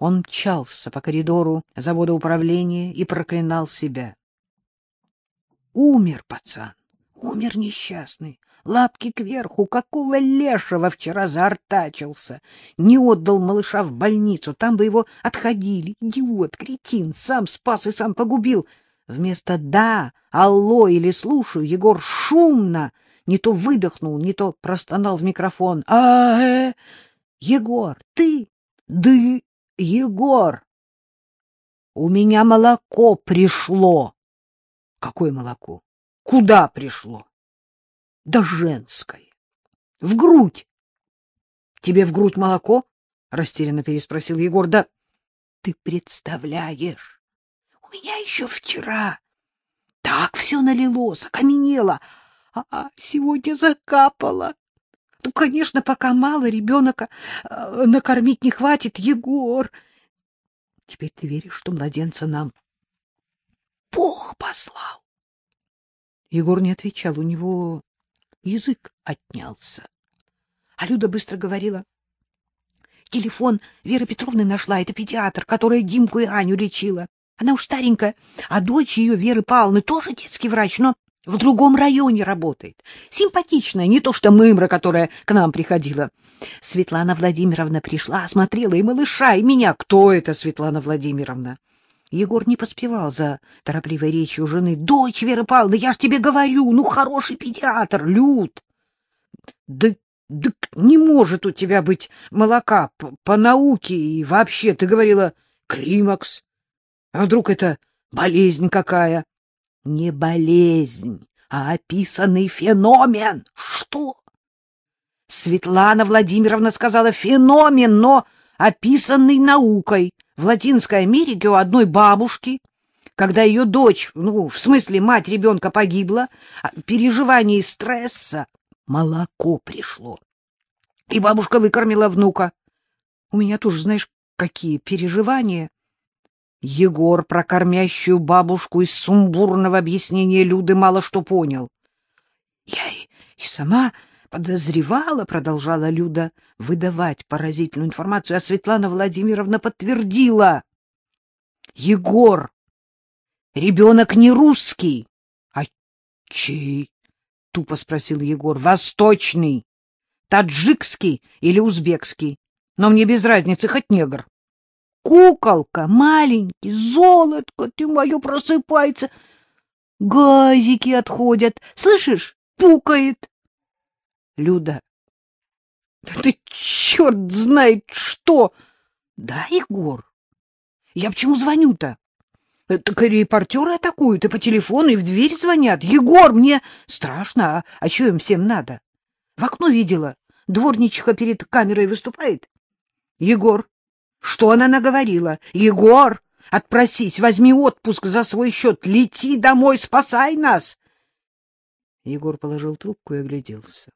Он мчался по коридору завода управления и проклинал себя. Умер пацан, умер несчастный, лапки кверху, какого лешего вчера заортачился, не отдал малыша в больницу, там бы его отходили, идиот, кретин, сам спас и сам погубил. Вместо «да», «алло» или «слушаю» Егор шумно не то выдохнул, не то простонал в микрофон. а э Егор, ты? Да, Егор! У меня молоко пришло. Какое молоко? Куда пришло? Да женское. В грудь. Тебе в грудь молоко? Растерянно переспросил Егор. Да ты представляешь, у меня еще вчера так все налилось, окаменело, а, а сегодня закапало. Ну, конечно, пока мало ребенка накормить не хватит, Егор. Теперь ты веришь, что младенца нам Бог послал? Егор не отвечал, у него язык отнялся. А Люда быстро говорила. Телефон Вера Петровны нашла, это педиатр, которая Димку и Аню лечила. Она уж старенькая, а дочь ее, Веры Павловны, тоже детский врач, но в другом районе работает. Симпатичная, не то что мымра, которая к нам приходила. Светлана Владимировна пришла, осмотрела и малыша, и меня. Кто это Светлана Владимировна? Егор не поспевал за торопливой речью жены. Дочь Веры Павловны, я ж тебе говорю, ну, хороший педиатр, Люд. Да, да не может у тебя быть молока по, по науке и вообще, ты говорила, климакс. А вдруг это болезнь какая? Не болезнь, а описанный феномен. Что? Светлана Владимировна сказала феномен, но описанный наукой. В Латинской Америке у одной бабушки, когда ее дочь, ну, в смысле мать ребенка погибла, переживание и стресса, молоко пришло. И бабушка выкормила внука. У меня тоже, знаешь, какие переживания. Егор про кормящую бабушку из сумбурного объяснения Люды мало что понял. — Я и, и сама подозревала, — продолжала Люда выдавать поразительную информацию, а Светлана Владимировна подтвердила. — Егор, ребенок не русский. — А чей? — тупо спросил Егор. — Восточный, таджикский или узбекский. Но мне без разницы, хоть негр. Куколка, маленький, золотко, ты мое просыпается. Газики отходят, слышишь, пукает. Люда, ты черт знает что. Да, Егор, я почему звоню-то? Так репортеры атакуют и по телефону, и в дверь звонят. Егор, мне страшно, а, а что им всем надо? В окно видела, дворничиха перед камерой выступает. Егор, что она наговорила? Егор, отпросись, возьми отпуск за свой счет, лети домой, спасай нас. Егор положил трубку и огляделся.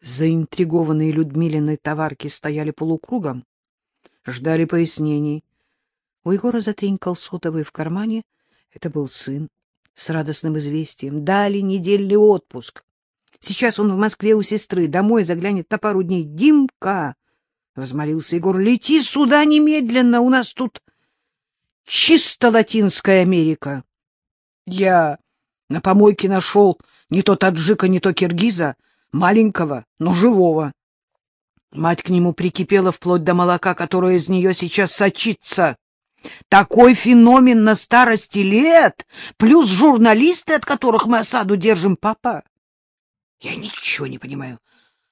Заинтригованные Людмилиной товарки стояли полукругом, ждали пояснений. У Егора затринкал сотовый в кармане. Это был сын с радостным известием. Дали недельный отпуск. Сейчас он в Москве у сестры, домой заглянет на пару дней. «Димка!» — возмолился Егор. — Лети сюда немедленно, у нас тут чисто Латинская Америка. Я на помойке нашел не то таджика, не то киргиза, маленького, но живого. Мать к нему прикипела вплоть до молока, которое из нее сейчас сочится. Такой феномен на старости лет, плюс журналисты, от которых мы осаду держим, папа. Я ничего не понимаю.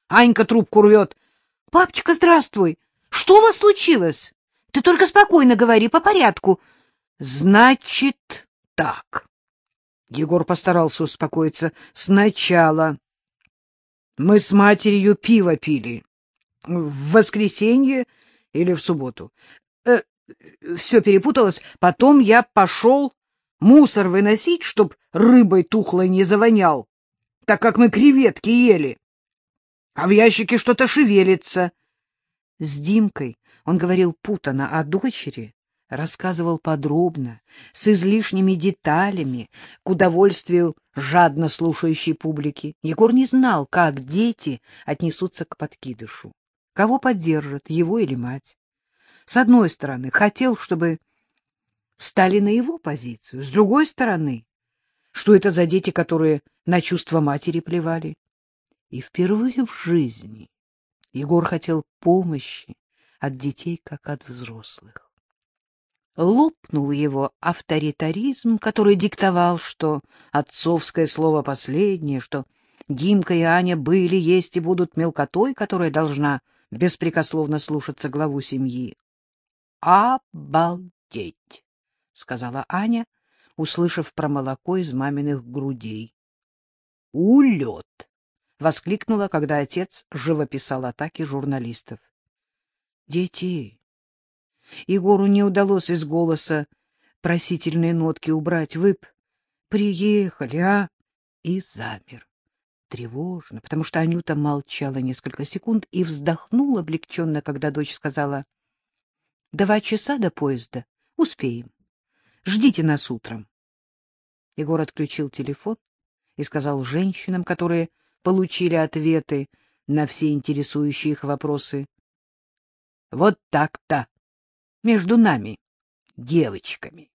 Анька трубку рвет. — Папочка, здравствуй. Что у вас случилось? Ты только спокойно говори, по порядку. — Значит, так. Егор постарался успокоиться. Сначала мы с матерью пиво пили. В воскресенье или в субботу. Э, все перепуталось. Потом я пошел мусор выносить, чтоб рыбой тухлой не завонял, так как мы креветки ели а в ящике что-то шевелится. С Димкой он говорил путано о дочери, рассказывал подробно, с излишними деталями, к удовольствию жадно слушающей публики. Егор не знал, как дети отнесутся к подкидышу, кого поддержат, его или мать. С одной стороны, хотел, чтобы стали на его позицию. С другой стороны, что это за дети, которые на чувства матери плевали? И впервые в жизни Егор хотел помощи от детей, как от взрослых. Лопнул его авторитаризм, который диктовал, что отцовское слово последнее, что Димка и Аня были, есть и будут мелкотой, которая должна беспрекословно слушаться главу семьи. «Обалдеть!» — сказала Аня, услышав про молоко из маминых грудей. «Улет!» — воскликнула, когда отец живописал атаки журналистов. «Дети!» Егору не удалось из голоса просительные нотки убрать. «Вы б приехали, а?» И замер. Тревожно, потому что Анюта молчала несколько секунд и вздохнула облегченно, когда дочь сказала «Два часа до поезда. Успеем. Ждите нас утром». Егор отключил телефон и сказал женщинам, которые получили ответы на все интересующие их вопросы. — Вот так-то, между нами, девочками.